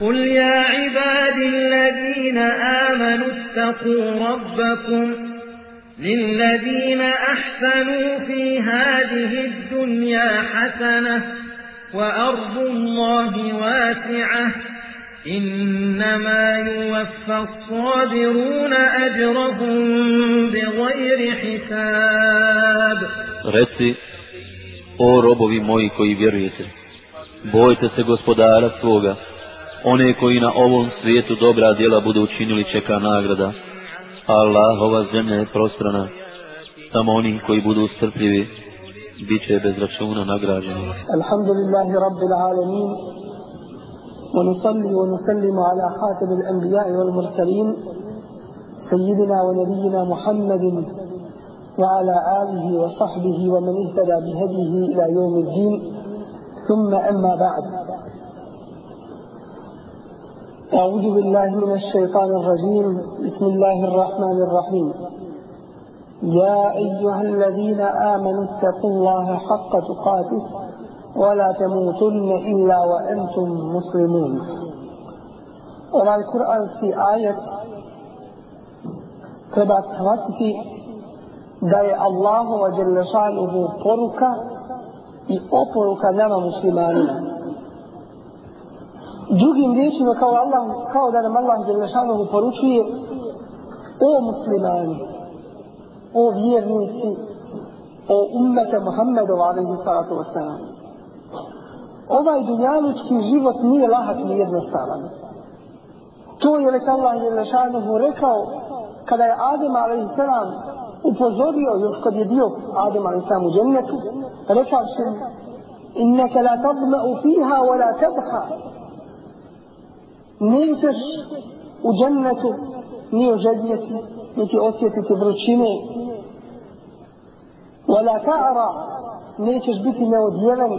قل يا عبادي الذين آمنوا اتقوا ربكم للذين أحسنوا في هذه الدنيا حسنة وأرض الله واسعة إنما يوفى الصابرون أجرهم بغير حساب Reci, o robovi moji koji vjerujete, bojte se gospodara svoga, one koji na ovom svijetu dobra djela budu učinili čeka nagrada. Allahova zemlja je prostrana, samo oni koji budu strpljivi, bit će bez računa nagrađeni. Alhamdulillahi Rabbil Alamin ونصلي ونسلم على خاتم الأنبياء والمرسلين سيدنا ونبينا محمد وعلى آله وصحبه ومن اهتدى بهديه إلى يوم الدين ثم أما بعد أعوذ بالله من الشيطان الرجيم. بسم الله الرحمن الرحيم. يا أيها الذين آمنوا اتقوا الله حق تقاته ولا تموتن إلا وأنتم مسلمون. ovaj kuranski ajet treba shvatiti da je Allahova Đelešanuhu poruka i oporuka nama muslimanima. Drugim riječima kao, Allah, kao da nam Allah Đelešanuhu poručuje o muslimani, o vjernici, o ummete Muhammedov alaihi salatu wasalam. Ovaj dunjalučki život nije lahak ni jednostavan. To je već Allah Đelešanuhu rekao kada je Adem a.s. upozorio još kad je bio Adem a.s. u džennetu, rekavši inneke la tadma'u fiha wa la tabha. Nećeš u džennetu ni ožedjeti, niti osjetiti vrućine. Wa la ta'ra, nećeš biti neodjeven,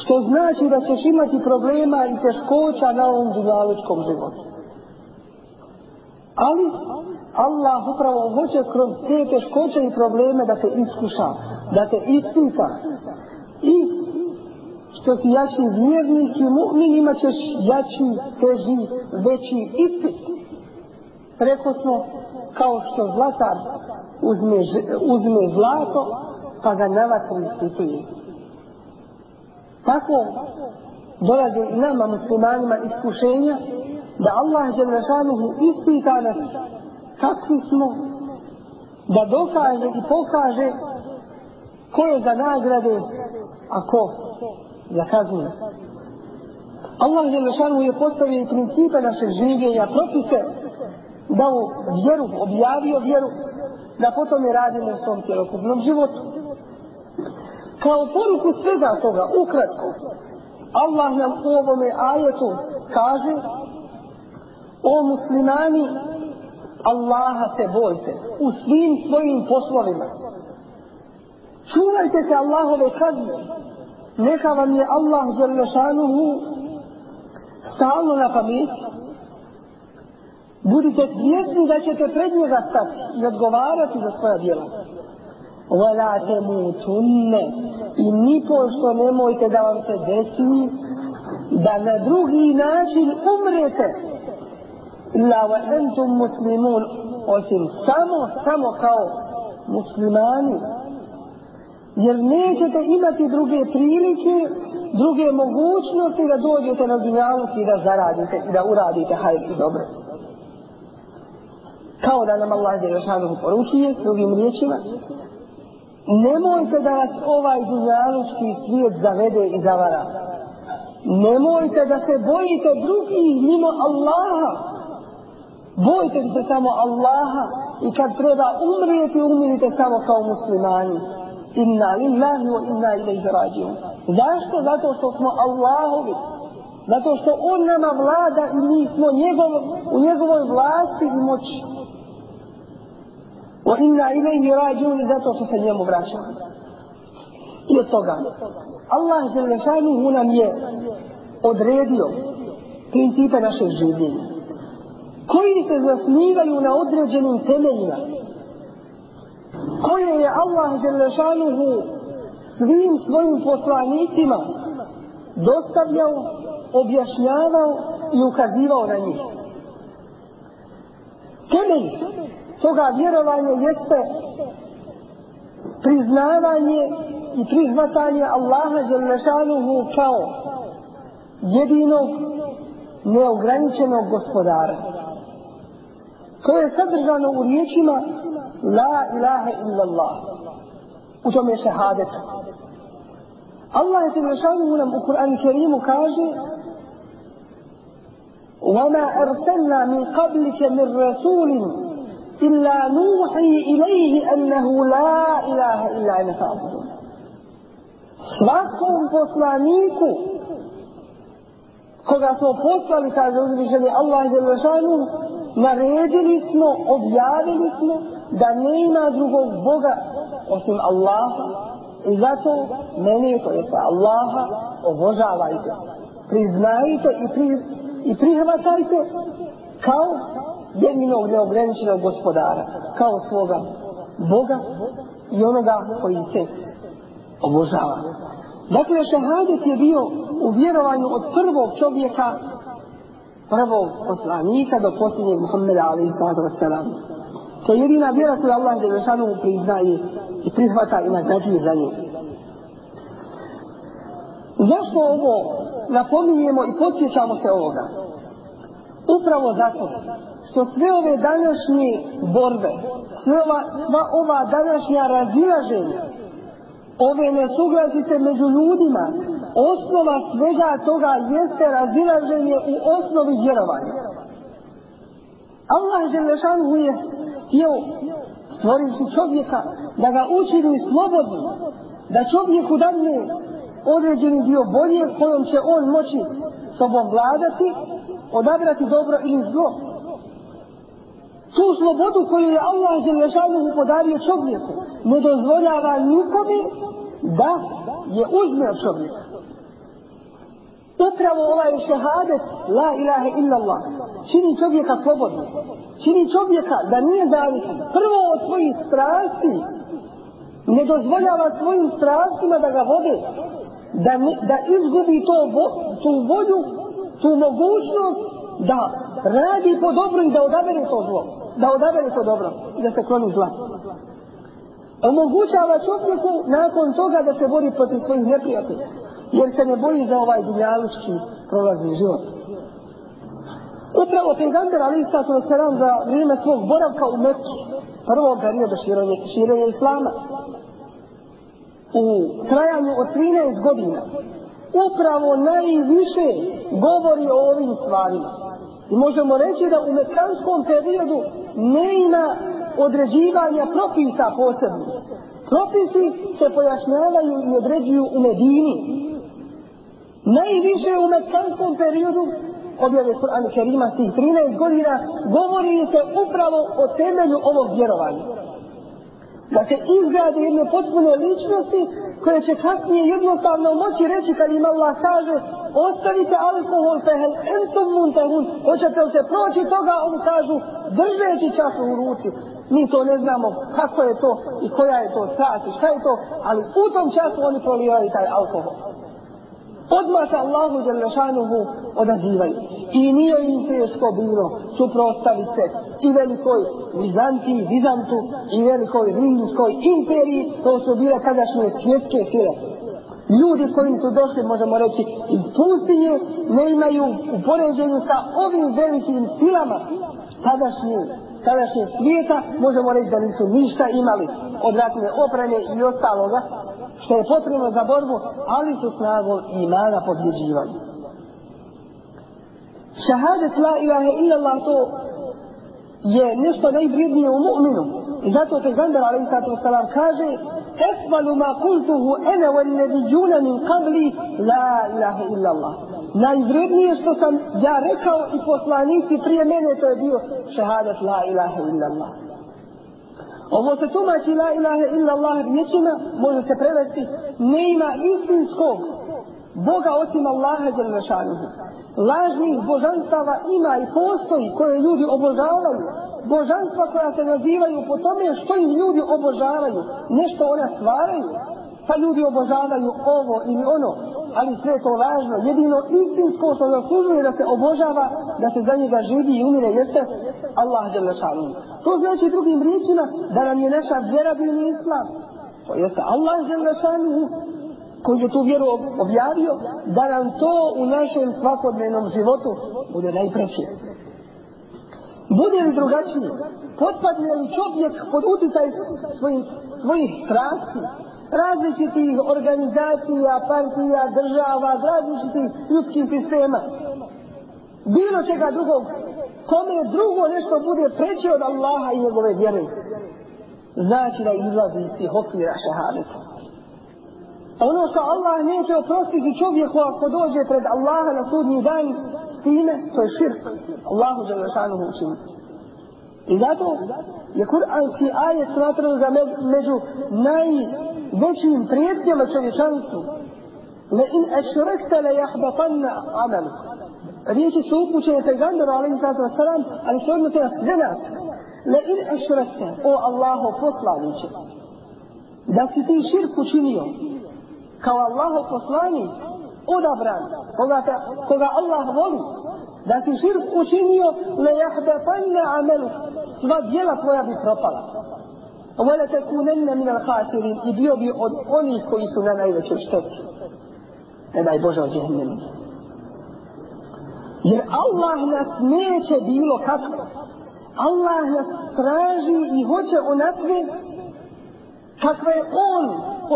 što znači da ćeš imati problema i teškoća na ovom dunjalučkom životu. Ali Allah upravo hoće kroz te teškoće i probleme da te iskuša, da te ispita. I što si jači vjernik i mu'min imat ćeš jači, teži, veći ispit. Rekao smo kao što zlatar uzme, uzme zlato pa ga na vatru ispituje. Tako dolaze i nama muslimanima iskušenja da Allah Đelešanuhu ispita nas kakvi smo da dokaže i pokaže ko je za nagrade a ko za kaznu. Allah Đelešanuhu je postavio i principe našeg življenja, propise da u vjeru, objavio vjeru, da potom je radimo u svom cjelokupnom životu. Kao poruku svega toga, ukratko, Allah nam u ovome ajetu kaže o muslimani Allaha se bojte u svim svojim poslovima. Čuvajte se Allahove kazne neka vam je Allah Đelešanuhu stalno na pameti. Budite svjesni da ćete pred njega stati i odgovarati za svoja djela. Vela te mutunne i nipošto nemojte da vam se desi da na drugi način umrete ila wa entum muslimun osim samo, samo kao muslimani jer nećete imati druge prilike druge mogućnosti da dođete na dunjaluk i da zaradite i da uradite hajr i dobro kao da nam Allah Đelešanu poručuje drugim riječima nemojte da vas ovaj dunjalučki svijet zavede i zavara. Nemojte da se bojite drugih mimo Allaha. Bojte se samo Allaha i kad treba umrijeti, umirite samo kao muslimani. Inna lillahi wa inna ilaihi rađiun. Zašto? Zato što smo Allahovi. Zato što On nama vlada i mi smo njegov, u njegovoj vlasti i moći. Wa inna ilaihi rađiun i zato što se njemu vraćamo. I od toga. Allah Đelešanuhu nam je odredio principe našeg življenja koji se zasnivaju na određenim temeljima koje je Allah Đelešanuhu svim svojim poslanicima dostavljao objašnjavao i ukazivao na njih. Temelj toga vjerovanja jeste priznavanje i prihvatanje Allaha Đelešanuhu kao jedinog neograničenog gospodara. To je sadržano u riječima لا إله إلا الله. وتم شهادته الله سبحانه هنا القرآن الكريم كاجي وما أرسلنا من قبلك من رسول إلا نوحي إليه أنه لا إله إلا أنا فاعبدون. Svakom poslaniku koga smo poslali kaže uzvišeni Allah naredili smo objavili smo da ne ima drugog Boga osim Allaha i zato meni, to Allaha, obožavajte, priznajte i, pri, i prihvatajte kao jedinog neograničenog gospodara, kao svoga Boga i onoga koji se obožava. Dakle, šehadet je bio u vjerovanju od prvog čovjeka, prvog poslanika do posljednjeg Muhammeda wasalam. To je jedina vjera koju Allah Đelešanu priznaje i prihvata i nagrađuje za nju. Zašto ovo napominjemo i podsjećamo se ovoga? Upravo zato što sve ove današnje borbe, sve ova, sva ova današnja razilaženja, ove nesuglasice među ljudima, osnova svega toga jeste razilaženje u osnovi vjerovanja. Allah je htio stvorivši čovjeka da ga učini slobodnim, da čovjeku dadne određeni dio bolje kojom će on moći sobom vladati, odabrati dobro ili zlo. Tu slobodu koju je Allah Želešanu podario čovjeku ne dozvoljava nikome da je uzme od čovjeka. Upravo ovaj šehadet, la ilaha illallah, čini čovjeka slobodno. Čini čovjeka da nije zavisan. Prvo od svojih strasti ne dozvoljava svojim strastima da ga vode, da, ne, da izgubi to, tu volju, tu mogućnost da radi po dobro i da odabere to zlo. Da odabere to dobro i da se kloni zla omogućava čovjeku nakon toga da se bori protiv svojih neprijatelja, jer se ne boji za ovaj dunjalučki prolazni život. Upravo pejgamber Ali Istatu Veseram za vrijeme svog boravka u Mekki, prvog perioda širenja, širenja Islama, u trajanju od 13 godina, upravo najviše govori o ovim stvarima. I možemo reći da u mekanskom periodu ne ima određivanja propisa posebnih. Propisi se pojašnjavaju i određuju u Medini. Najviše u mekanskom periodu objave Kur'an Kerima tih 13 godina govori se upravo o temelju ovog vjerovanja. Da se izgrade jedne potpune ličnosti koje će kasnije jednostavno moći reći kad im Allah kaže ostavite alkohol fehel entum muntahun hoćete li se proći toga oni kažu držeći času u ruci mi to ne znamo kako je to i koja je to strast i šta je to, ali u tom času oni prolijevaju taj alkohol. Odmah se Allahu Đelešanuhu odazivaju. I nije im teško bilo suprostaviti se i velikoj Vizantiji, Vizantu i velikoj Rimskoj imperiji, to su bile tadašnje svjetske sile. Ljudi koji su došli, možemo reći, iz pustinje, ne imaju u poređenju sa ovim velikim silama tadašnjih tadašnjeg svijeta, možemo reći da nisu ništa imali od ratne opreme i ostaloga, što je potrebno za borbu, ali su snagom imana pobjeđivali. Šahadet la ilaha illallah to je nešto najvrijednije u mu'minu. I zato pegambar alaihi sallatu wasalam kaže Efvalu ma kultuhu ene wal nebijuna min qabli la ilaha illallah najvrednije što sam ja rekao i poslanici prije mene to je bio šehadat la ilaha illallah. Ovo se tumači la ilaha illallah riječima, može se prevesti, ne ima istinskog Boga osim Allaha Đelešanuhu. Lažnih božanstava ima i postoji koje ljudi obožavaju. Božanstva koja se nazivaju po tome što im ljudi obožavaju. Nešto ona stvaraju. Pa ljudi obožavaju ovo ili ono ali sve to lažno. Jedino istinsko što zaslužuje da se obožava, da se za njega živi i umire, jeste Allah Đelešanu. To znači drugim riječima da nam je naša vjera bio islam. To jeste Allah Đelešanu koji je tu vjeru objavio, da nam to u našem svakodnevnom životu bude najpreće. Bude li drugačije? Potpadne li čovjek pod utjecaj svojih, svojih strasti, različitih organizacija, partija, država, različitih ljudskih sistema, bilo čega drugog, kome drugo nešto bude preće od Allaha i njegove vjere, znači da izlazi iz tih okvira šahadeta. Ono što Allah neće oprostiti čovjeku ako dođe pred Allaha na sudnji dan time, to je širk. Allahu Đelešanuhu učiniti. I zato je kuranski ajet smatran za među najvećim prijetnjama čovječanstvu. Le in ešrekte le jahbatanna amalu. Riječi su upućene pejgamberu alaihi sallatu wasalam, ali se odnose na sve nas. Le in ešrekte, o Allaho poslaniće, da si ti širk učinio, kao Allahov poslanik, odabran, koga, te, koga Allah voli, da si širk učinio, le jahbatanna amalu, sva djela tvoja bi propala. Vole te kunenne min al khasirin i bio bi od onih koji su na najvećoj šteti. Ne daj Bože od jehennemu. Jer Allah nas neće bilo kako. Allah nas traži i hoće onakve kakve je On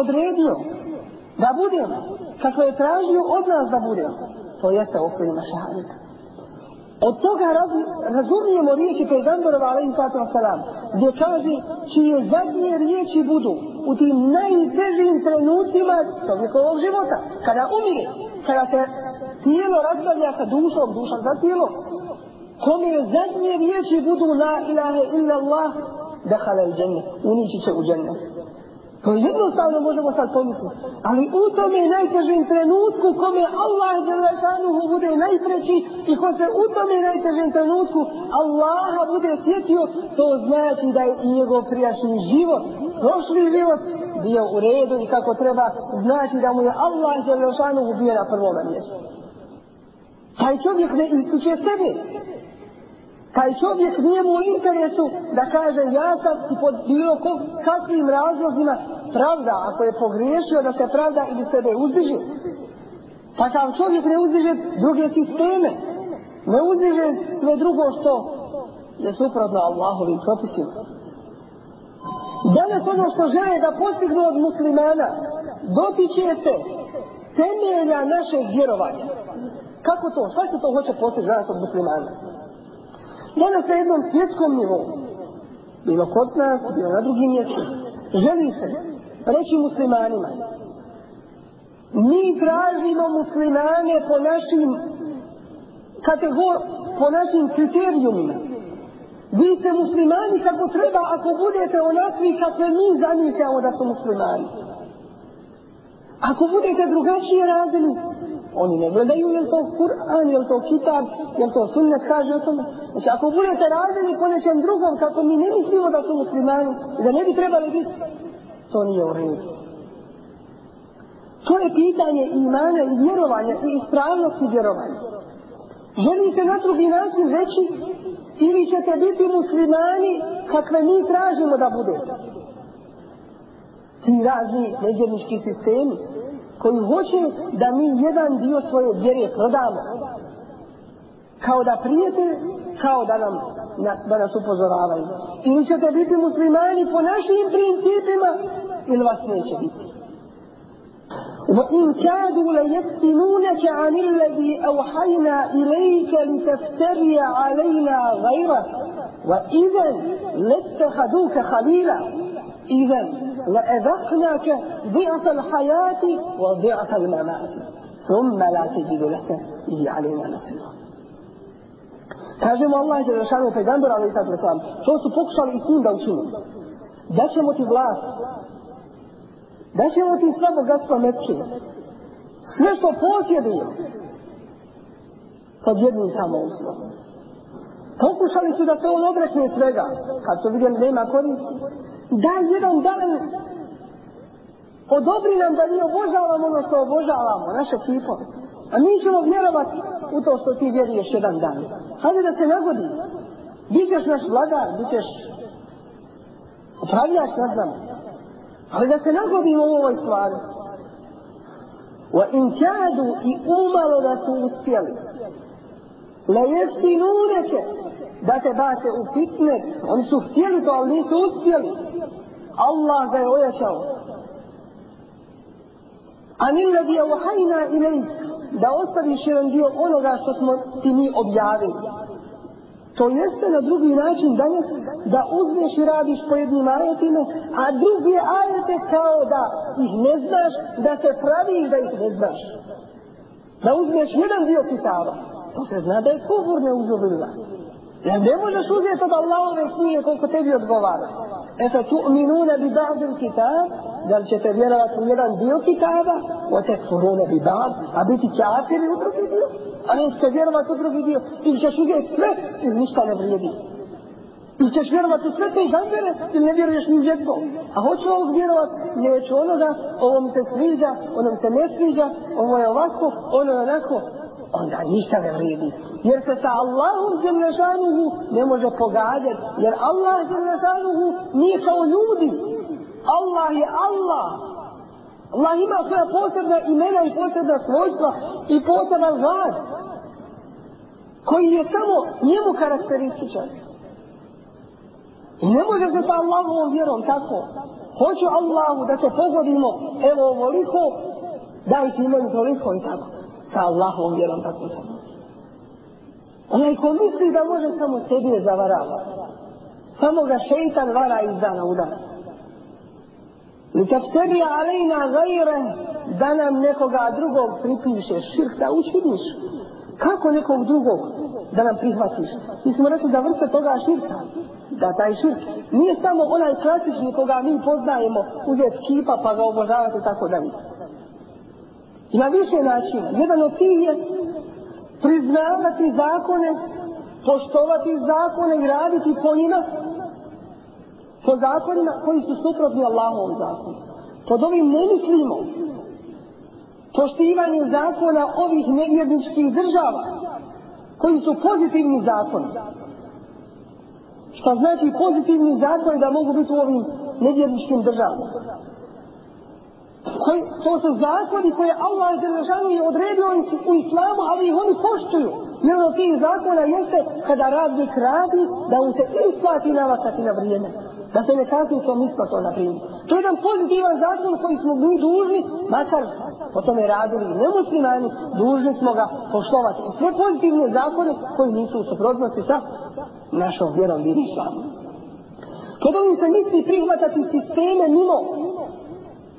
odredio da budemo. Kakve je tražio od nas da budemo. To jeste okvirima šahadita. Od toga raz, razumijemo riječi pejgamberova sallatu wasalam, gdje kaže čije zadnje riječi budu u tim najtežim trenutima čovjekovog života, kada umire, kada se tijelo razbavlja sa dušom, duša za tijelo, kome zadnje riječi budu la ilaha illa Allah, dahala u džene, unići će u džene. To jednostavno možemo sad pomisliti. Ali u tome najtežim trenutku kome Allah Đelešanuhu bude najpreći i ko se u tome najtežim trenutku Allaha bude sjetio, to znači da je i njegov prijašnji život, prošli život bio u redu i kako treba, znači da mu je Allah Đelešanuhu bio na prvom mjestu. Taj čovjek ne ističe sebe, Taj čovjek nije mu u interesu da kaže ja sam i pod bilo kog, kakvim razlozima pravda, ako je pogriješio da se pravda ili sebe uzdiže. Takav čovjek ne uzdiže druge sisteme, ne uzdiže sve drugo što je suprotno Allahovim propisima. Danas ono što žele da postignu od muslimana, dotiče se temelja našeg vjerovanja. Kako to? Šta se to hoće postići danas od muslimana? Danas na jednom svjetskom nivou, bilo kod nas, bilo na drugim mjestima, želi se reći muslimanima, mi tražimo muslimane po našim kategor, po našim kriterijumima. Vi ste muslimani kako treba ako budete onakvi kakve mi zamišljamo da su muslimani. Ako budete drugačije radili, oni ne gledaju je li to Kur'an, je li to Kitab, je li to Sunnet kaže o tome. Znači ako budete radili po nečem drugom kako mi ne mislimo da su muslimani, da ne bi trebali biti, to nije u redu. To je pitanje imana i vjerovanja i ispravnosti vjerovanja. Želite na drugi način reći ili ćete biti muslimani kakve mi tražimo da budete. Ti razni međernički sistemi koji hoće da mi jedan dio svoje vjere prodamo. Kao da prijete, kao da nam na, da nas upozoravaju. Ili ćete biti muslimani po našim principima, ili vas neće biti. وإن كادوا ليفتنونك عن الذي أوحينا إليك لتفتري علينا غيره وإذا لاتخذوك خليلا إذا لأذقناك ضعف الحياة وضعف الممات ثم لا تجد لك به علينا نصيرا Kažemo Allah je rešao pegamber, ali i sad reklam, to su pokušali i tim da učinu. Daćemo ti vlast, Da ćemo ti sva bogatstva Mekke, sve što posjeduju, pod jednim samo uslovom. Pokušali su da se on odrekne svega, kad su vidjeli nema koristi, da jedan dan Odobri nam da mi obožavamo ono što obožavamo, naše kipo. A mi ćemo vjerovati u to što ti vjeruješ jedan dan. Hajde da se nagodi. Bićeš naš vladar, bićeš upravljaš nad nama. Ali da se nagodimo u ovoj stvari. Wa in kadu i umalo da su uspjeli. La jeftinuneke da te bate u fitnet. Oni su htjeli to, ali nisu uspjeli. Allah ga je ojačao. A niladi je uhajna ilajk da ostaviš jedan dio onoga što smo ti mi objavili. To jeste na drugi način danas da uzmeš i radiš po jednim ajetima, a drugi ajete kao da ih ne znaš, da se praviš da ih ne znaš. Da uzmeš jedan dio kitaba. To se zna da je kubur ne uzubila. Jer ne možeš uzeti od Allahove knjige koliko tebi odgovara. Ba'dil kitab, da li ćete vjerovati u jedan dio kitaba, o te bi ba'd, a biti kafiri u drugi dio, a nećete vjerovati u drugi dio, ili ćeš sve, ili ništa ne vrijedi. Ili ćeš vjerovati u sve te ili ne vjeruješ ni jedno. A hoću ovog vjerovati, neću onoga, ovo mi se ono mi ne sviđa, ovo je ovako, ono je onako, onda ništa ne vrijedi. Jer se sa Allahom Đelešanuhu ne može pogađati. Jer Allah Đelešanuhu nije kao ljudi. Allah je Allah. Allah ima svoja posebna imena i posebna svojstva i poseban rad koji je samo njemu karakterističan. I ne može se sa Allahovom vjerom tako. Hoću Allahu da te pogodimo, evo ovoliko, daj ti meni toliko i tako. Sa Allahovom vjerom tako samo. Onaj ko misli da može samo sebi je zavarava. Samo ga šeitan vara iz dana u dan. Li tefteri alejna gajre da nam nekoga drugog pripiše širk da učiniš. Kako nekog drugog da nam prihvatiš? Mi smo rekli da vrste toga širka. Da taj širk nije samo onaj klasični koga mi poznajemo uzeti kipa pa ga obožavati tako dalje. Ima više načina. Jedan od tih je priznavati zakone, poštovati zakone i raditi po njima, po zakonima koji su suprotni Allahovom zakonu. Pod ovim ne mislimo poštivanje zakona ovih nevjerničkih država, koji su pozitivni zakoni. Šta znači pozitivni zakoni da mogu biti u ovim nevjerničkim državama? Koji, to su zakoni koje Allah Želešanu je odredio u islamu, ali ih oni poštuju. Jedan od tih zakona jeste kada radnik radi, da mu se isplati navakati na vrijeme. Da se ne kasni tom isplatom na primjer. To je jedan pozitivan zakon koji smo mi dužni, makar po tome radili i nemuslimani, dužni smo ga poštovati. Sve pozitivne zakone koji nisu u suprotnosti sa našom vjerom i islamom. Ovim se misli prihvatati sisteme mimo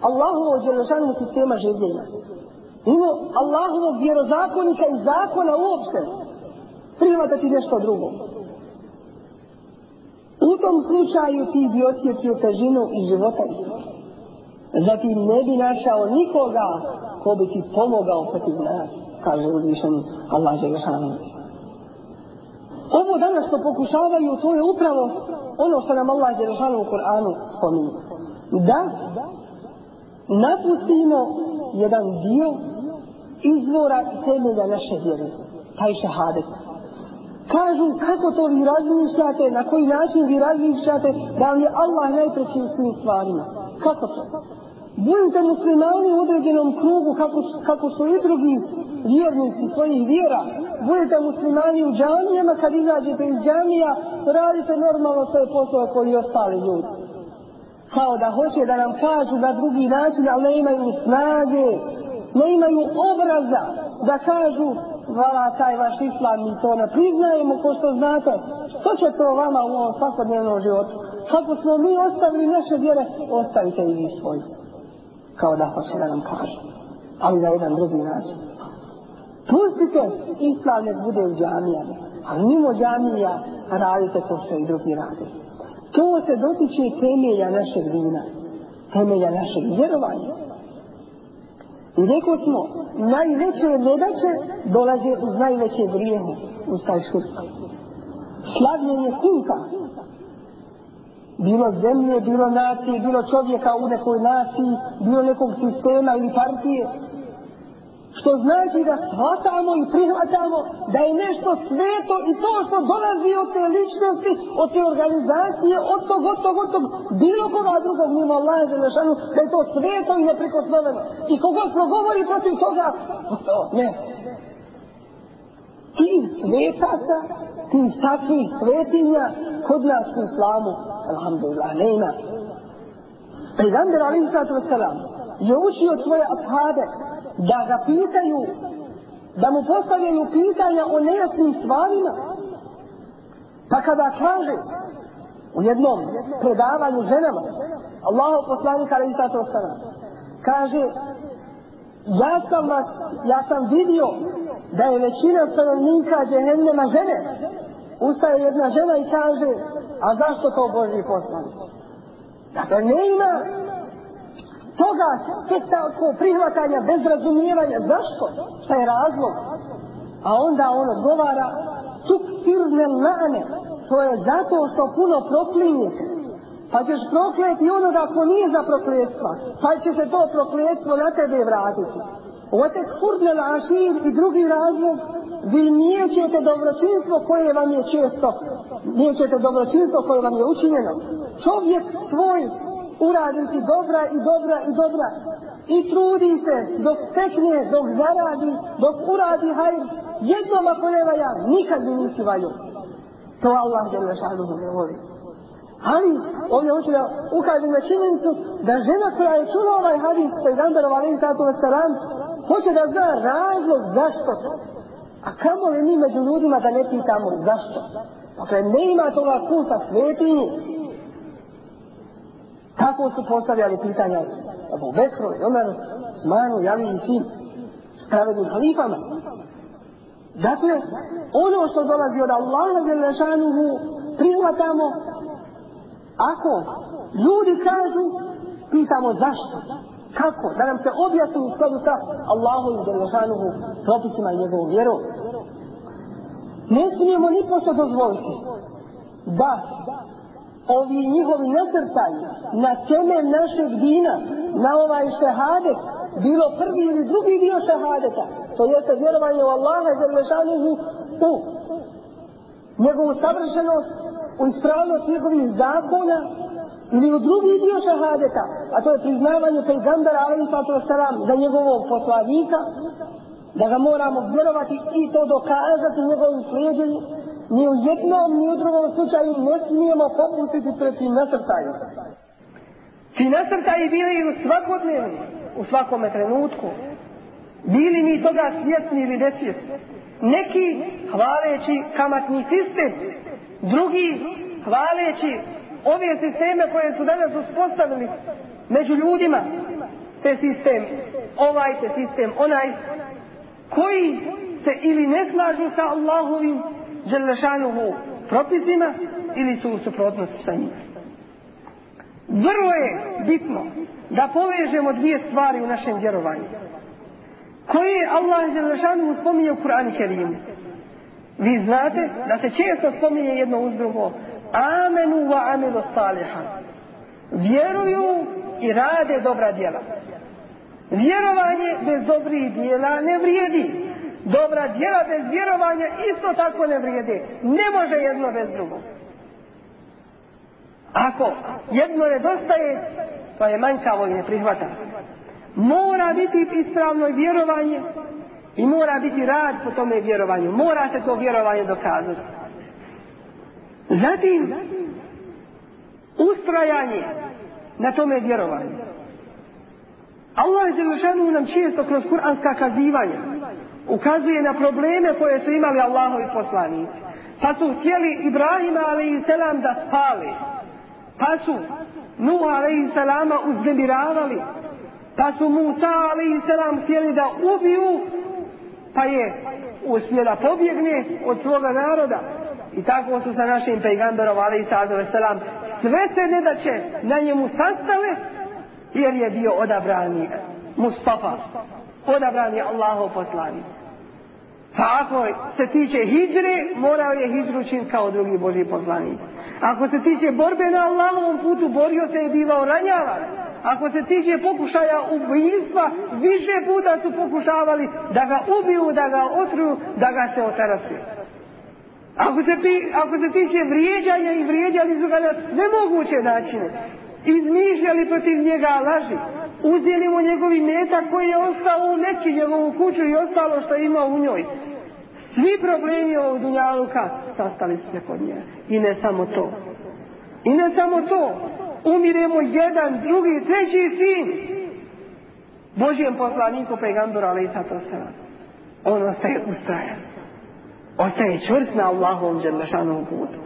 Allahovog dželešanog sistema življenja. Mimo Allahovog vjerozakonika i zakona uopšte prihvatati nešto drugo. U tom slučaju ti bi osjetio težinu i života Zatim ne bi našao nikoga ko bi ti pomogao protiv nas, kaže uzvišeni Allah Želešanu. Ovo danas što pokušavaju, to je upravo ono što nam Allah Želešanu u Koranu spominje. Da napustimo jedan dio izvora i temelja naše vjere, taj šahadet. Kažu kako to vi razmišljate, na koji način vi razmišljate, da vam je Allah najpreći u svim stvarima. Kako to? Budite muslimani u određenom krugu kako, kako su i drugi vjernici svojih vjera. Budite muslimani u džamijama, kad izađete iz džamija, radite normalno svoje poslove koji ostali ljudi kao da hoće da nam kažu na drugi način, ali ne imaju snage, ne imaju obraza da kažu vala taj vaš islam mi to ne priznajemo ko što znate što će to vama u ovom svakodnevnom životu? Kako smo mi ostavili naše vjere ostavite i vi svoj kao da hoće da nam kažu ali na jedan drugi način. Pustite islam nek bude u džamijama ali mimo džamija radite to što i drugi rade To se dotiče temelja našeg vina, temelja našeg vjerovanja. I rekao smo, najveće nedaće dolaze uz najveće vrijeme, uz taj. Slavljenje kulta. bilo zemlje, bilo nacije, bilo čovjeka u nekoj naciji, bilo nekog sistema ili partije. Što znači da shvatamo i prihvatamo da je nešto sveto i to što dolazi od te ličnosti, od te organizacije, od tog, od tog, od tog, bilo koga drugog mimo Allaha Želešanu, da je to sveto i neprikosnoveno. I kogod progovori protiv toga, to ne. Ti svetaca, ti takvih svetinja, kod nas u islamu, alhamdulillah, nema. Pejgamber alaihi sallatu wasalam je učio svoje ashaabe da ga pitaju, da mu postavljaju pitanja o nejasnim stvarima. Pa kada kaže u jednom predavanju ženama, Allahu poslanik wasalam, kaže, ja sam vas, ja sam vidio da je većina stanovnika džehennema žene. Ustaje jedna žena i kaže, a zašto to Boži poslanik? Dakle, ne ima toga tek tako prihvatanja bez razumijevanja. Zašto? Šta je razlog? A onda on odgovara, tuk firne lane, to je zato što puno proklinjete. Pa ćeš prokleti onoga ko nije za prokletstva. Pa će se to prokletstvo na tebe vratiti. Otek furne lašir i drugi razlog, vi nijećete dobročinstvo koje vam je često, nijećete dobročinstvo koje vam je učinjeno. Čovjek svoj uraditi dobra i dobra i dobra i trudi se dok stekne, dok zaradi, dok uradi hajr, jednom ako ne valja, nikad mi nisi valju. To Allah je lešanu govori. Ali ovdje hoću da ukažem na činjenicu da žena koja je čula ovaj hadis pejgamberova alaihi sallatu wasalam hoće da zna razlog zašto to. A kamo li mi među ljudima da ne pitamo zašto? Dakle, ne ima toga kulta svetinji. Tako su postavljali pitanja Abu Bekru i Omeru, Osmanu, Jali i svim pravednim halifama. Dakle, ono što dolazi od Allaha Đelešanuhu prihvatamo ako ljudi kažu, pitamo zašto, kako, da nam se objasni u skladu sa Allahovim Đelešanuhu propisima i njegovom vjerom. Ne smijemo ni pošto dozvoliti da ovi njihovi nasrtaji na temelj našeg dina, na ovaj šehadet, bilo prvi ili drugi dio šehadeta, to jeste vjerovanje u Allaha i Đelešanuhu u njegovu savršenost, u ispravnost njegovih zakona ili u drugi dio šehadeta, a to je priznavanje pejgambera alaihi za njegovog poslanika, da ga moramo vjerovati i to dokazati njegovim slijedženju, ni u jednom ni u drugom slučaju ne smijemo popustiti pred tim nasrtajima. Ti nasrtaji bili svakodnevni, u svakome trenutku. Bili mi toga svjesni ili nesvjesni. Neki hvaleći kamatni sistem, drugi hvaleći ove sisteme koje su danas uspostavili među ljudima, te sistem, ovaj te sistem, onaj, koji se ili ne slažu sa Allahovim želešanuhu propisima ili su u suprotnosti sa njim. Vrlo je bitno da povežemo dvije stvari u našem vjerovanju. Koje Allah želešanuhu spominje u Kur'anu Kerimu. Vi znate da se često spominje jedno uz drugo. Amenu wa amilu saliha. Vjeruju i rade dobra djela. Vjerovanje bez dobrih djela ne vrijedi. Dobra djela bez vjerovanja isto tako ne vrijede. Ne može jedno bez drugog. Ako jedno nedostaje, to je manjkavo i ne prihvata. Mora biti ispravno vjerovanje i mora biti rad po tome vjerovanju. Mora se to vjerovanje dokazati. Zatim, ustrajanje na tome vjerovanju. Allah je nam često kroz kuranska kazivanja ukazuje na probleme koje su imali Allahovi poslanici. Pa su htjeli Ibrahima selam da spali. Pa su Nuh selama uznemiravali. Pa su Musa selam htjeli da ubiju. Pa je uspjela pobjegne od svoga naroda. I tako su sa našim pejgamberom selam sve se ne da će na njemu sastale jer je bio odabrani Mustafa odabrani Allahov poslanik. Pa ako se tiče hijđre, morao je hijđru čin kao drugi Boži poslanik. Ako se tiče borbe na Allahovom putu, borio se i bivao ranjavan. Ako se tiče pokušaja ubijstva, više puta su pokušavali da ga ubiju, da ga otruju, da ga se otarasi. Ako se, ako se tiče vrijeđanja i vrijeđali su ga na nemoguće načine, izmišljali protiv njega laži, uzeli mu njegovi metak koji je ostao u neki njegovu kuću i ostalo što je imao u njoj. Svi problemi ovog dunjaluka sastali su se kod nje. I ne samo to. I ne samo to. Umiremo jedan, drugi, treći sin. Božijem poslaniku pegamberu, ali i sato On ostaje ustrajan. Ostaje čvrst na Allahovom džemlešanovom putu.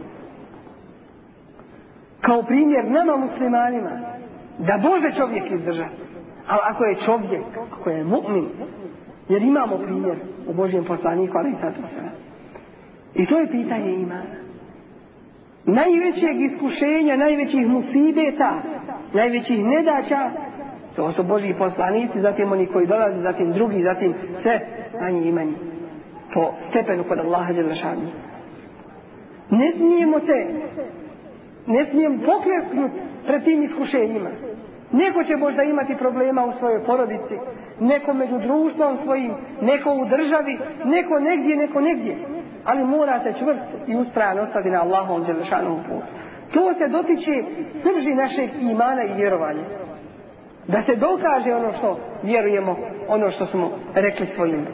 Kao primjer nama muslimanima, da može čovjek izdržati. Ali ako je čovjek, ako je mu'min, jer imamo primjer u Božjem poslaniku, ali i I to je pitanje imana. Najvećeg iskušenja, najvećih musibeta, najvećih nedaća, to su Božji poslanici, zatim oni koji dolaze, zatim drugi, zatim sve manje i manje. Po stepenu kod Allaha Đelešanu. Ne smijemo se, ne smijemo pokleknuti pred tim iskušenjima. Neko će možda imati problema u svojoj porodici, neko među društvom svojim, neko u državi, neko negdje, neko negdje. Ali mora se čvrst i ustrajan ostati na Allahom Đelešanom putu. To se dotiče srži našeg imana i vjerovanja. Da se dokaže ono što vjerujemo, ono što smo rekli svojim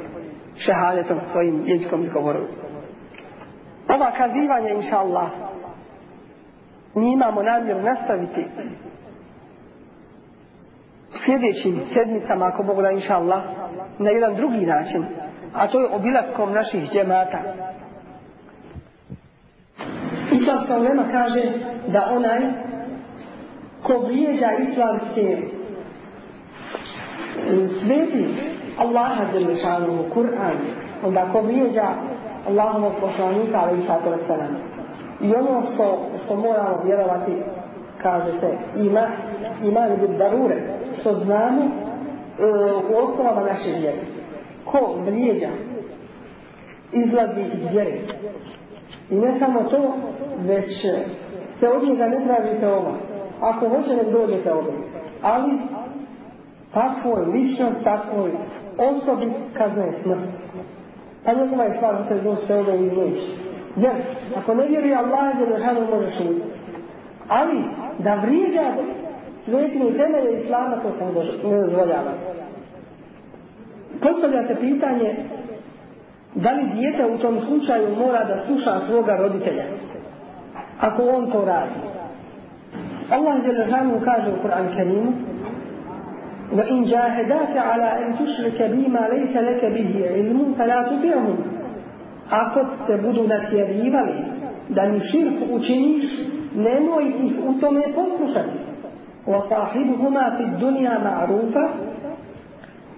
šehadetom, svojim jezikom izgovorom. Ova kazivanja, inša Allah, mi imamo namjer nastaviti sljedećim sedmicama, ako Bog da inša Allah, na jedan drugi način, a to je obilaskom naših džemata. Islamska ulema kaže da onaj ko vrijeđa islamske sveti Allaha Đelešanu, Kur'an, onda ko vrijeđa Allahovog poslanika, ali i sato I ono što, što moramo vjerovati, kaže se, ima, ima li darure, što znamo e, u osnovama naše vjere. Ko vrijeđa, izlazi iz vjere. I ne samo to, već se od njega ne tražite ova. Ako hoće, nek dođete ovdje. Ali takvoj ličnost, takvoj osobi kazna je smrt. Pa njegova je stvar se doći ovdje i izleći. Jer, ako ne vjeruje Allah, je može šutiti. Ali, da vrijeđa svetini temelje islama, to se ne dozvoljava. Postavlja se pitanje da li dijete u tom slučaju mora da sluša svoga roditelja ako on to radi. Allah Đelešanu kaže u Kur'an Kerimu وإن جاهداك على أن تشرك بما ليس لك به علم فلا تطعهم Ako te budu natjerivali da mi širk učiniš, nemoj ih u tome poslušati. وصاحبهما في الدنيا معروفا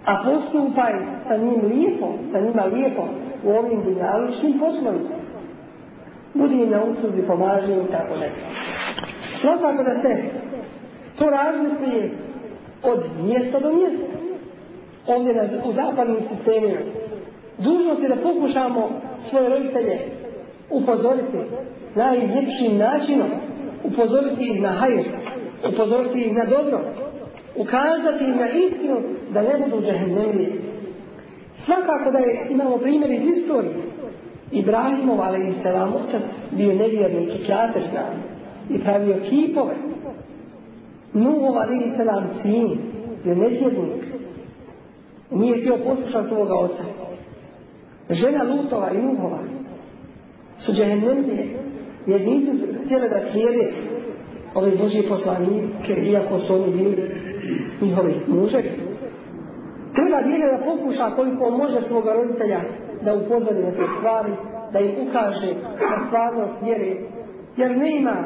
a postupaj sa njim lijepo, sa njima lijepo u ovim dunjaličnim poslovima. Budi im na usluzi, pomaži im tako neko. Svakako da se to razlikuje od mjesta do mjesta. Ovdje na, u zapadnim sistemima. Dužnost je da pokušamo svoje roditelje upozoriti najljepšim načinom, upozoriti ih na hajr, upozoriti ih na dobro, ukazati im na istinu da ne budu džehennemlije. Svakako da je, imamo primjer iz istorije. Ibrahimov, ali i selam, otac bio nevjernik i kjateždan i pravio kipove. Nuhov, ali i selam, sin, bio nevjernik. Nije htio poslušati svoga oca. Žena Lutova i Nuhova su džehennemlije jer nisu htjeli da slijede ove Božje poslanike, iako su oni bili njihovi muževi. Treba dijete da pokuša koliko može svoga roditelja da upozori na te stvari, da im ukaže na stvarnost vjere, jer ne ima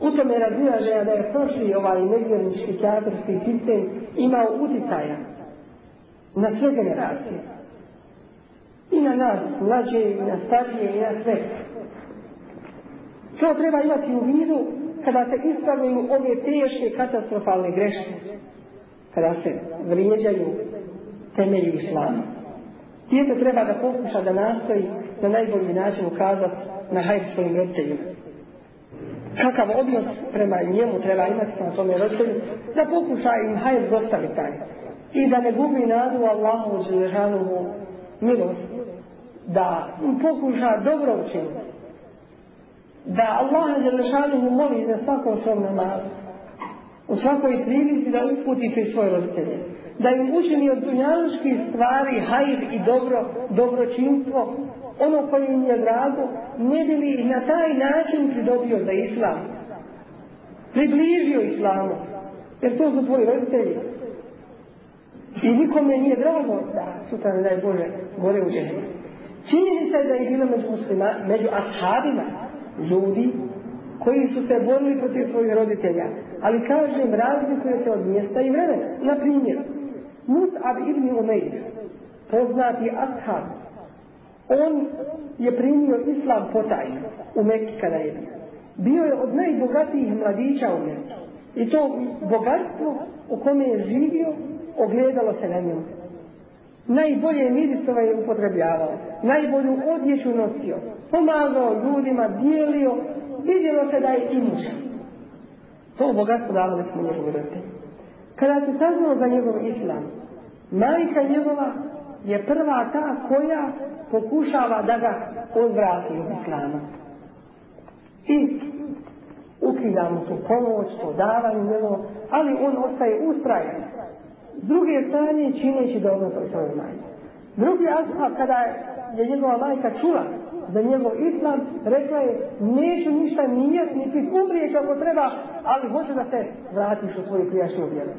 u tome razilaženja da je prošli ovaj nevjernički teatrski sistem imao uticaja na sve generacije. I na nas, mlađe, i na starije, i na sve. To treba imati u vidu kada se ispravljaju ove teške katastrofalne greške. Kada se vrijeđaju temelji islama. Dijete treba da pokuša da nastoji na najbolji način ukazati na hajr svojim roditeljima. Kakav odnos prema njemu treba imati na tome roditelju, da pokuša im hajr dostaviti taj. I da ne gubi nadu Allahu Želežanovu milost. Da pokuša dobro učiniti. Da Allah Želežanovu moli za svakom svom namazu. U svakoj prilici da uputite svoje roditelje da im učini od dunjaluških stvari hajr i dobro, dobročinstvo, ono koje im je drago, ne bi li na taj način pridobio za islam. Približio islamu. Jer to su tvoji roditelji. I nikome nije drago da sutra ne daj gore u džehnu. Činjenica je da je bilo među muslima, među ashabima, ljudi koji su se borili protiv svojih roditelja. Ali kažem, razlikuje se od mjesta i vremena. Na primjer, Mus'ab ibn Umeir, poznati ashab, on je primio islam potajno u Mekki kada je bio. Bio je od najbogatijih mladića u Mekki. I to bogatstvo u kome je živio ogledalo se na njemu. Najbolje mirisova je upotrebljavao, najbolju odjeću nosio, pomagao ljudima, dijelio, vidjelo se da je imućan. To bogatstvo davali smo njegovi roditelji. Kada se saznalo za njegov islam, majka njegova je prva ta koja pokušava da ga odvrati od islama. I ukida mu tu pomoć, to davanje njegovo, ali on ostaje ustrajan. S druge strane, čineći dobro to svojoj majke. Drugi ashab, kada je njegova majka čula za njegov islam, rekla je, neću ništa nijet, niti umrijeti ako treba, ali hoće da se vratiš u svoju prijašnju vjeru.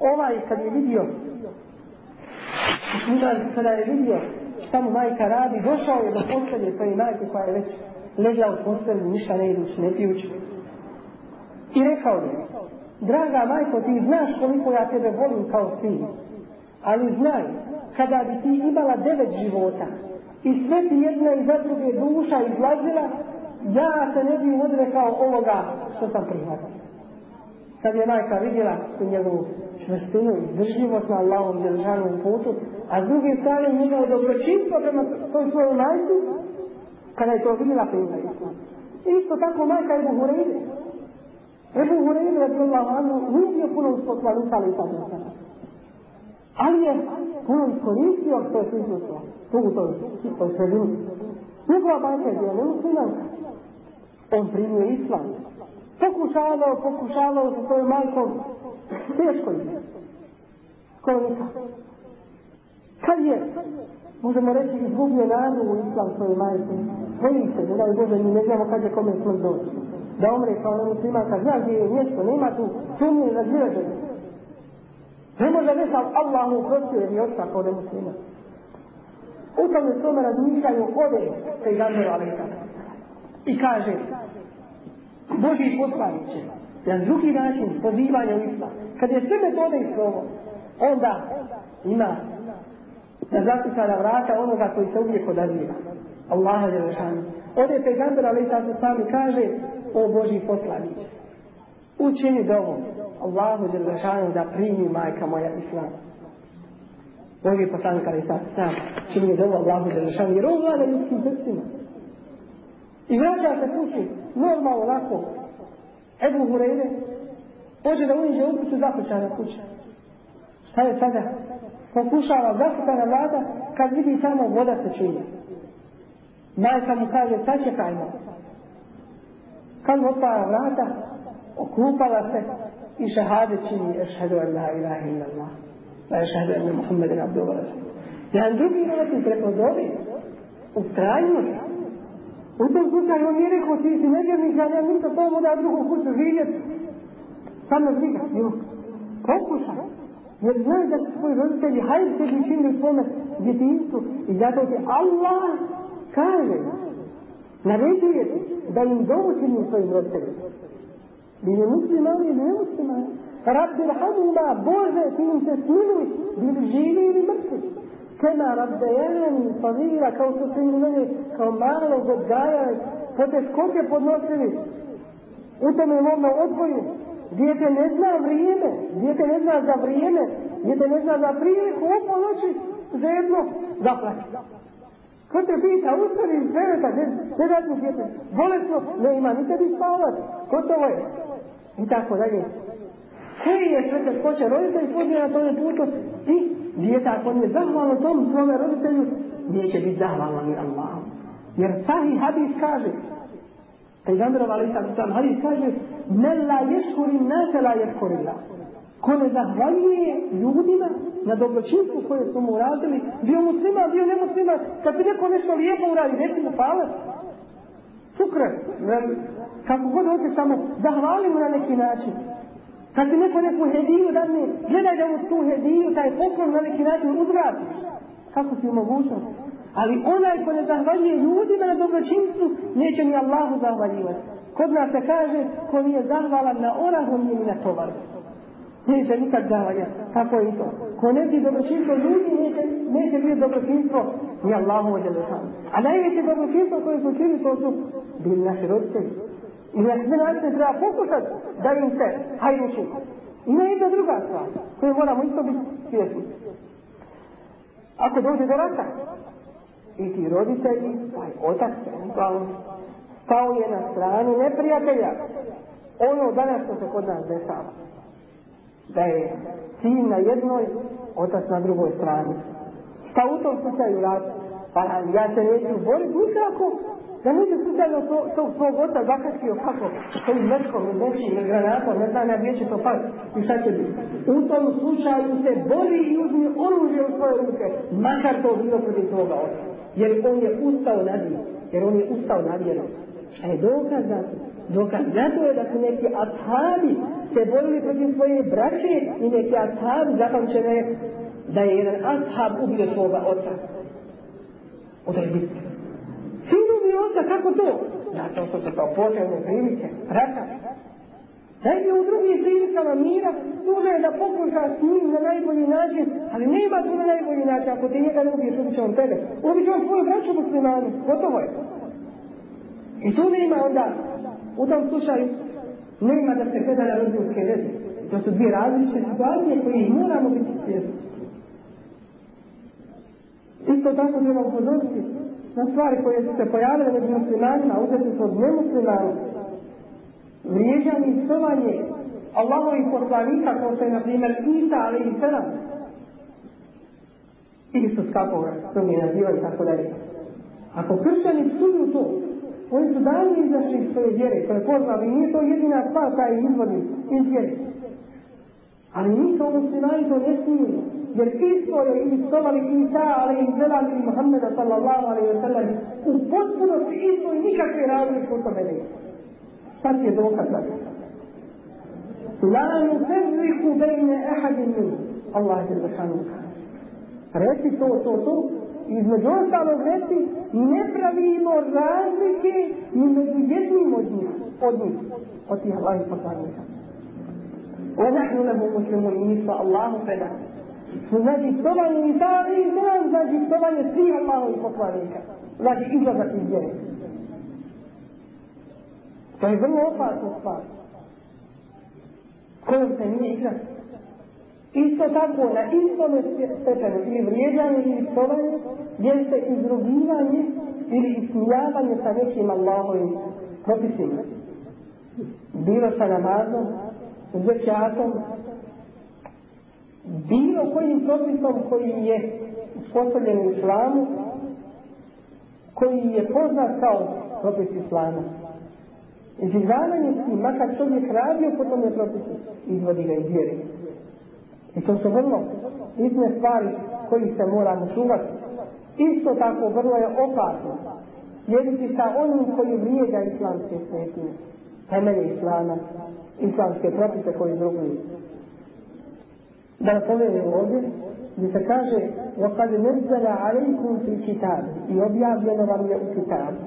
Ovaj, kad je vidio, kada je vidio šta mu majka radi, došao je do postelje svoje majke koja je već ležala u postelju, ništa ne idući, ne pijući. I rekao je, draga majko, ti znaš koliko ja tebe volim kao sin, ali znaj, kada bi ti imala devet života i sve ti jedna i za druge duša izlazila, ja se ne bi odrekao ovoga što sam prihvatio. Kad je majka vidjela tu njegovu čvrstinu i držljivost na Allahom državnom putu, a s druge strane njegovo dobročinstvo prema toj svojoj majci, kada je to vidjela prima Isto tako majka Ebu Hureyre. Ebu Hureyre radi Allah anu nije puno usposlanika i tako Ali je puno iskoristio što je prisutno tu u toj, toj sredini. Njegova majka je bila nemuslimanka. On primio islam. Pokušavao, pokušavao sa svojom majkom. Teško je. Skoro nikako. Kad je, možemo reći, izgubio nadu u islam svoje majke, boji se, ne daj Bože, mi ne znamo kad je kome smrt doći. Da umre kao nemuslimanka, zna gdje je mjesto, nema tu sumnje na ziraženje. Ne može reći, Allah mu uprostio jer je osta kao nemusliman. U tome svome razmišljanju ode pejgamber Alisa. I kaže, Boži poslaniće, jedan drugi način pozivanja u islam, kad je sve metode i slovo, onda ima na zakucana vrata onoga koji se uvijek odaziva. Allaha je lešanu. Ode pejgamber, ali sad se sami kaže, o Boži poslaniće. Učini dovo. Allahu je lešanu da primi majka moja islam. Boži poslanik, ali sad sam čini dovo Allahu je lešanu. Jer on vlada ljudskim srcima. I vraća se kući, normalno onako. Ebu Hureyre, hoće da uđe u kuću, zakućana kuća. Šta je sada? Pokušava zakućana vlada, kad vidi samo voda se čuje. Majka mu kaže, sačekajmo. Kad mu otvara vrata, okupala se i šahade čini, ešhedu an la ilaha illa Allah. Va ešhedu an Muhammeden abdu wa rasul. Jedan drugi način prepozovi, u trajnosti, U tom slučaju on nije rekao ti si nevjernik, ja nemam ništa tomu da drugu kuću živjeti. Sam nas briga, jo. Pokušaj. Jer znaš da su svoji roditelji hajde tebi učinili svome djetinstvu i zato ti Allah kaže, naređuje da im dovučini svojim roditeljima. Bili muslimani ili nemuslimani. Rabbi rahamuma, Bože, ti im se smiluj, bili živi ili mrtvi. Kema rabbejani savira, kao što su im kao malo podnosili u tome mome odgoju. Dijete ne zna vrijeme, dijete ne zna za vrijeme, dijete ne zna za priliku u ponoći, zebno, zaplaći. Ko te pita, ustani iz kreveta, gdje da ti djete? Bolesno, ne ima ni tebi spavat. Gotovo je. I tako dalje. Koji je sve teškoće roditelj pozije na tome putu i djeta ako nije zahvalno tom svome roditelju, neće biti zahvalno ni Allah. Jer sahih hadis kaže, Pejgamberov ali sam hadis kaže, ne la ješkuri nase la ješkuri la. Ko ne zahvaljuje ljudima na dobročinstvu koje su mu uradili, bio musliman, bio nemusliman, kad ti neko nešto lijepo uradi, reci mu hvala. Sukre, kako god hoće samo, zahvali mu na neki način. Kad ti neko neku hediju dadne, gledaj da mu tu hediju, taj poklon na neki način uzvratiš. Kako ti u mogućnosti? Ali onaj ko ne zahvaljuje ljudima na dobročinstvu, neće ni Allahu zahvaljivati. Kod nas se kaže, ko nije zahvalan na orahu, nije ni na tovaru. Neće nikad zahvaljati. Tako je i to. Ko ne bi dobročinstvo ljudi, neće, neće biti dobročinstvo ni Allahu ođelešanu. A najveće dobročinstvo koje su čini, to su bili naši roditelji. I na sve načine treba pokušati da im se hajdući. Ima jedna druga stvar koju moramo isto biti svjesni. Ako dođe do rata, i ti roditelji, taj otac, eventualno, stao je na strani neprijatelja. Ono danas što se kod nas dešava. Da je sin na jednoj, otac na drugoj strani. Šta u tom slučaju radi? Pa ja se neću boriti nikako da ne bi slučajno to, tog svog oca zakačio kako, s ovim mečkom i nečim ili granatom, ne znam ja gdje će to pati i šta će biti. U tom slučaju se bori i uzmi oružje u svoje ruke, makar to bilo protiv svoga oca. Jer on je ustao na jer on je ustao na je dokaz za? Dokaz za to je da su neki ashabi se borili protiv svoje braće i neki ashabi zapamćene da je jedan ashab ubio svoga oca. Od bitke. Sin ubio oca, kako to? Zato što su to potrebne prilike, rata. Dajte u drugim prilikama mira, duže je da pokuša s njim na najbolji način, ali nema tu na najbolji način, ako ti njega ne ubiješ, ubit će on tebe. Ubit on svoju braću muslimanu, gotovo je. I tu nema onda, u tom slučaju, nema da se gleda na rodinske veze. To su dvije različite situacije koje moramo biti svjesni. Isto tako treba upozoriti na stvari koje su se pojavile među muslimanima, uzeti su od nemuslimana, vrijeđanje i psovanje Allahovih poslanika kao što je na primjer Isa ali i sedam ili su skapova to mi nazivaju tako dalje ako kršćani psuju to oni su dalje izašli iz svoje vjere koje poznali nije to jedina stvar koja je izvodi iz vjere ali mi kao muslimani to ne smijemo jer isto je ali i i Muhammeda sallallahu alaihi wa sallam u potpunosti isto i nikakve razlike u tome neće Sad je dokaz za to. La nuferriku bejne min. Allah je zašanu Reci to, to, to Između ostalog reci, ne pravimo razlike ni među jednim od njih, od njih, od tih Allahih poslanika. ونحن له مسلمون mi smo Allahu preda. Znači, stovanje i sami i znam, znači, stovanje svih Allahovih poslanika. Znači, izlazak iz vjere. To je vrlo opasna stvar. Kojom se nije igrati. Isto tako, na istom stepenu ili vrijeđanje ili psovanje, jeste izrugivanje ili ismijavanje sa nekim Allahovim propisima. Bilo sa namazom, zećatom, bilo kojim propisom koji je uspostavljen u islamu, koji je poznat kao propis islama. Izigravanje s makar čovjek radio po tome propisu, izvodi ga iz vjere. I to su vrlo bitne stvari koji se moramo čuvati. Isto tako vrlo je opasno slijediti sa onim koji vrijeđa islamske svetine, temelje islama, islamske propise koji druguju. Da napomenem ovdje, gdje se kaže وَقَدْ نَزَّلَ عَلَيْكُمْ فِي كِتَابِ i objavljeno vam je u kitabu.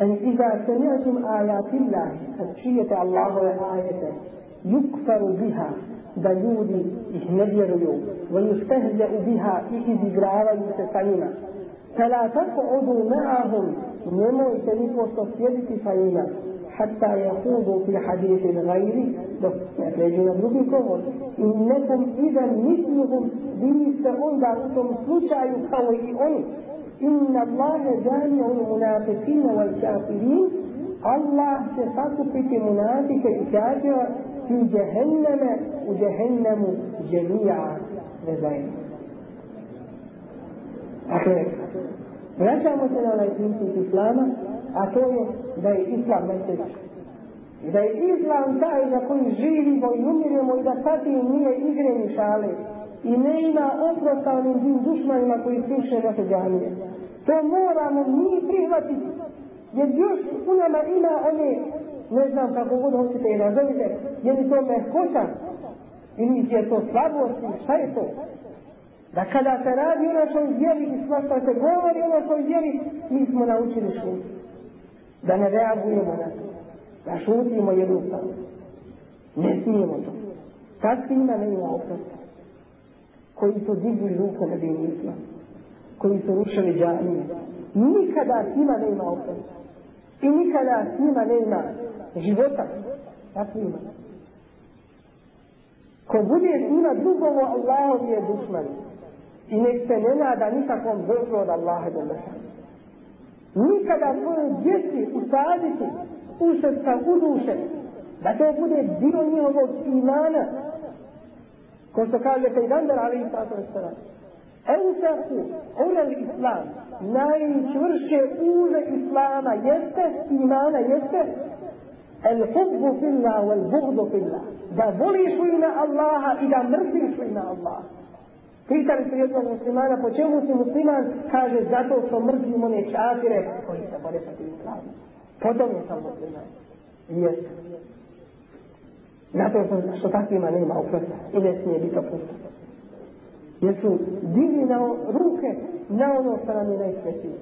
أن إذا سمعتم آيات الله تشية الله وآيته يكفر بها da ljudi ih ne vjeruju وَيُسْتَهْزَأُ بِهَا ih izigravaju se sa njima فَلَا تَقْعُدُوا مَعَهُمْ nemojte nipošto sjediti sa njima حتى يخوضوا في حديث غيره بس يجي نبلغي كفر إنكم إذا مثلهم بيس أندا أنتم سوشاي كوي أن إن الله جامع المنافقين والكافرين. الله سيساكو منافق الكافر. Džehenneme u džehennemu džemija nezajedno. Dakle, vraćamo se na onaj princip Islama, a to je da je Islam najteži. Da je Islam taj za koji živimo i umiremo i da satim nije igre ni šale. I ne ima oprosta onim tim dušmanima koji sluše naše džanije. To moramo mi prihvatiti. Jer još u nama ima one, ne znam kako god hoćete i nazovite, je li to mehkoća ili je to slabost šta je to? Da kada se radi o našoj vjeri i svašta se govori o našoj vjeri, mi smo naučili šuti. Da ne reagujemo na to. Da šutimo jednostavno. Ne smijemo to. Takvima ne ima oprosta. Koji su digli ruke na din islam. Koji su rušili džanije. Nikada s njima ne oprosta. I nikada s njima ne ima života. Takvima. Ko bude s njima dugovo Allahov je dušman. I nek se ne nada nikakvom zrzu od Allaha do Nikada svojoj djeci usaditi ušetka u duše, da to bude dio njihovog imana, ko što kaže Pejgamber ali i sato sara. Eusaku, ulel islam, najčvršće uže islama jeste, imana jeste, el hubbu fillah, wal buhdu fillah. Da voliš u ime Allaha i da mrziš u ime Allaha. Pitali su jednog muslimana, po čemu si musliman? Kaže, zato što mrzim one čafire koji se bore protiv islama. Potom je sam musliman. Jeste. Zato što takvima nema oprosta i ne smije biti oprosta. Jer su digli na ruke na ono što nam je najsvetije.